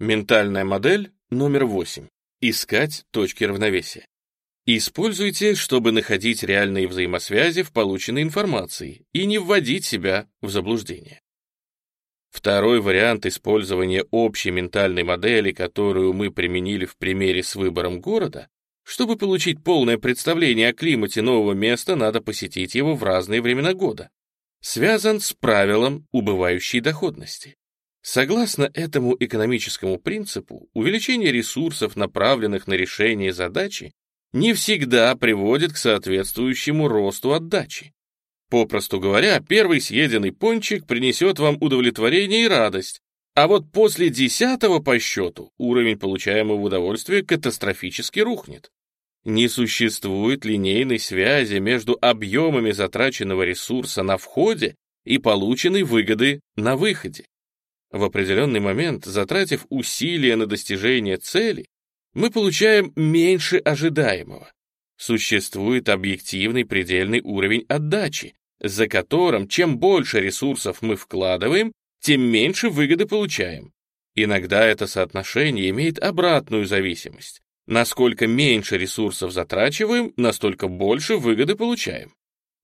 Ментальная модель номер 8. Искать точки равновесия. Используйте, чтобы находить реальные взаимосвязи в полученной информации и не вводить себя в заблуждение. Второй вариант использования общей ментальной модели, которую мы применили в примере с выбором города, чтобы получить полное представление о климате нового места, надо посетить его в разные времена года, связан с правилом убывающей доходности. Согласно этому экономическому принципу, увеличение ресурсов, направленных на решение задачи, не всегда приводит к соответствующему росту отдачи. Попросту говоря, первый съеденный пончик принесет вам удовлетворение и радость, а вот после десятого по счету уровень получаемого удовольствия катастрофически рухнет. Не существует линейной связи между объемами затраченного ресурса на входе и полученной выгоды на выходе. В определенный момент, затратив усилия на достижение цели, мы получаем меньше ожидаемого. Существует объективный предельный уровень отдачи, за которым чем больше ресурсов мы вкладываем, тем меньше выгоды получаем. Иногда это соотношение имеет обратную зависимость. Насколько меньше ресурсов затрачиваем, настолько больше выгоды получаем.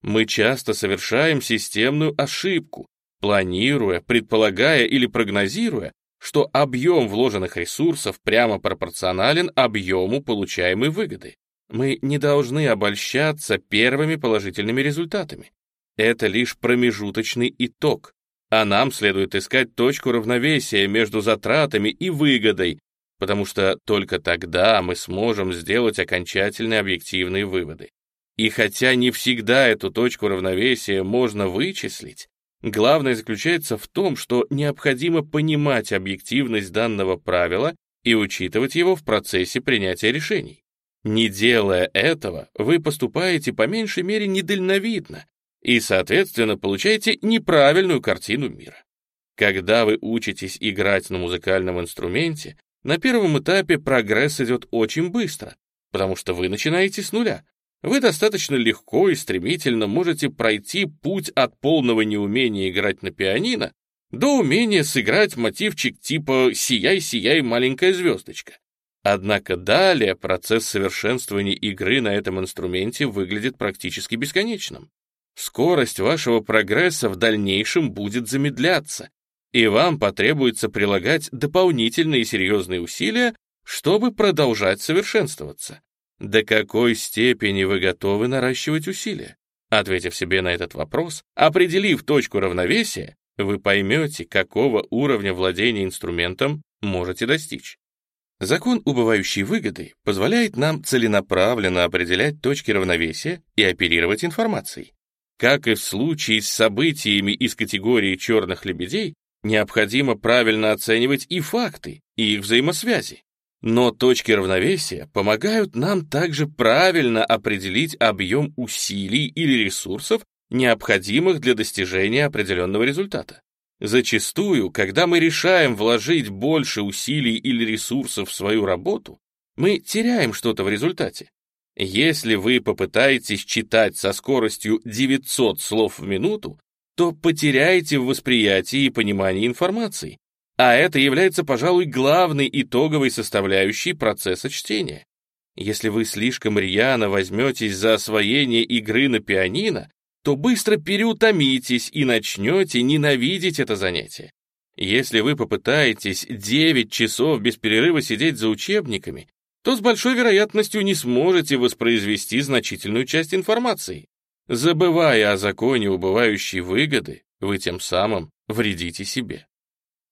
Мы часто совершаем системную ошибку, планируя, предполагая или прогнозируя, что объем вложенных ресурсов прямо пропорционален объему получаемой выгоды. Мы не должны обольщаться первыми положительными результатами. Это лишь промежуточный итог, а нам следует искать точку равновесия между затратами и выгодой, потому что только тогда мы сможем сделать окончательные объективные выводы. И хотя не всегда эту точку равновесия можно вычислить, Главное заключается в том, что необходимо понимать объективность данного правила и учитывать его в процессе принятия решений. Не делая этого, вы поступаете по меньшей мере недальновидно и, соответственно, получаете неправильную картину мира. Когда вы учитесь играть на музыкальном инструменте, на первом этапе прогресс идет очень быстро, потому что вы начинаете с нуля, вы достаточно легко и стремительно можете пройти путь от полного неумения играть на пианино до умения сыграть мотивчик типа «Сияй, сияй, маленькая звездочка». Однако далее процесс совершенствования игры на этом инструменте выглядит практически бесконечным. Скорость вашего прогресса в дальнейшем будет замедляться, и вам потребуется прилагать дополнительные серьезные усилия, чтобы продолжать совершенствоваться. До какой степени вы готовы наращивать усилия? Ответив себе на этот вопрос, определив точку равновесия, вы поймете, какого уровня владения инструментом можете достичь. Закон убывающей выгоды позволяет нам целенаправленно определять точки равновесия и оперировать информацией. Как и в случае с событиями из категории черных лебедей, необходимо правильно оценивать и факты, и их взаимосвязи. Но точки равновесия помогают нам также правильно определить объем усилий или ресурсов, необходимых для достижения определенного результата. Зачастую, когда мы решаем вложить больше усилий или ресурсов в свою работу, мы теряем что-то в результате. Если вы попытаетесь читать со скоростью 900 слов в минуту, то потеряете в восприятии и понимании информации, а это является, пожалуй, главной итоговой составляющей процесса чтения. Если вы слишком рьяно возьметесь за освоение игры на пианино, то быстро переутомитесь и начнете ненавидеть это занятие. Если вы попытаетесь 9 часов без перерыва сидеть за учебниками, то с большой вероятностью не сможете воспроизвести значительную часть информации. Забывая о законе убывающей выгоды, вы тем самым вредите себе.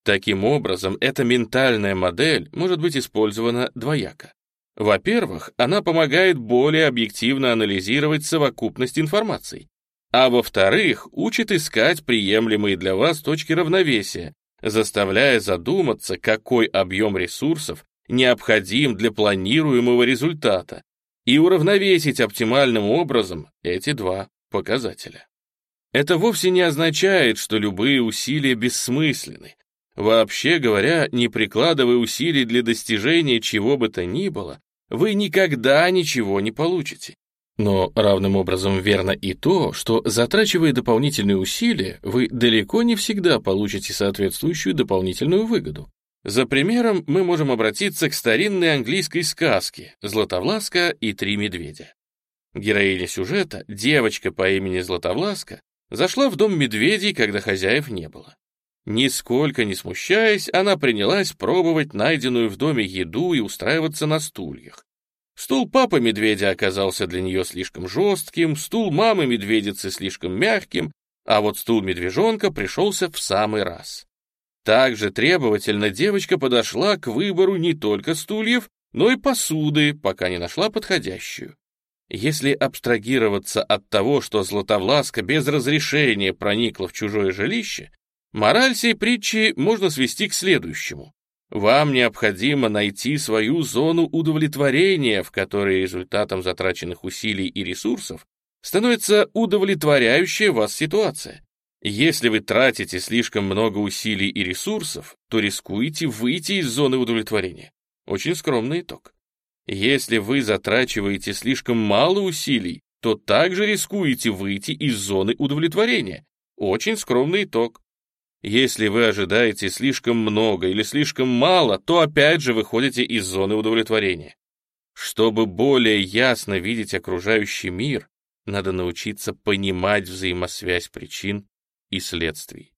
Таким образом, эта ментальная модель может быть использована двояко. Во-первых, она помогает более объективно анализировать совокупность информации, а во-вторых, учит искать приемлемые для вас точки равновесия, заставляя задуматься, какой объем ресурсов необходим для планируемого результата, и уравновесить оптимальным образом эти два показателя. Это вовсе не означает, что любые усилия бессмысленны, Вообще говоря, не прикладывая усилий для достижения чего бы то ни было, вы никогда ничего не получите. Но равным образом верно и то, что затрачивая дополнительные усилия, вы далеко не всегда получите соответствующую дополнительную выгоду. За примером мы можем обратиться к старинной английской сказке «Златовласка и три медведя». Героиня сюжета, девочка по имени Златовласка, зашла в дом медведей, когда хозяев не было. Нисколько не смущаясь, она принялась пробовать найденную в доме еду и устраиваться на стульях. Стул папы медведя оказался для нее слишком жестким, стул мамы медведицы слишком мягким, а вот стул медвежонка пришелся в самый раз. Также требовательно девочка подошла к выбору не только стульев, но и посуды, пока не нашла подходящую. Если абстрагироваться от того, что Златовласка без разрешения проникла в чужое жилище, мораль сей притчи можно свести к следующему. Вам необходимо найти свою зону удовлетворения, в которой результатом затраченных усилий и ресурсов становится удовлетворяющая вас ситуация. Если вы тратите слишком много усилий и ресурсов, то рискуете выйти из зоны удовлетворения. Очень скромный итог. Если вы затрачиваете слишком мало усилий, то также рискуете выйти из зоны удовлетворения. Очень скромный итог. Если вы ожидаете слишком много или слишком мало, то опять же выходите из зоны удовлетворения. Чтобы более ясно видеть окружающий мир, надо научиться понимать взаимосвязь причин и следствий.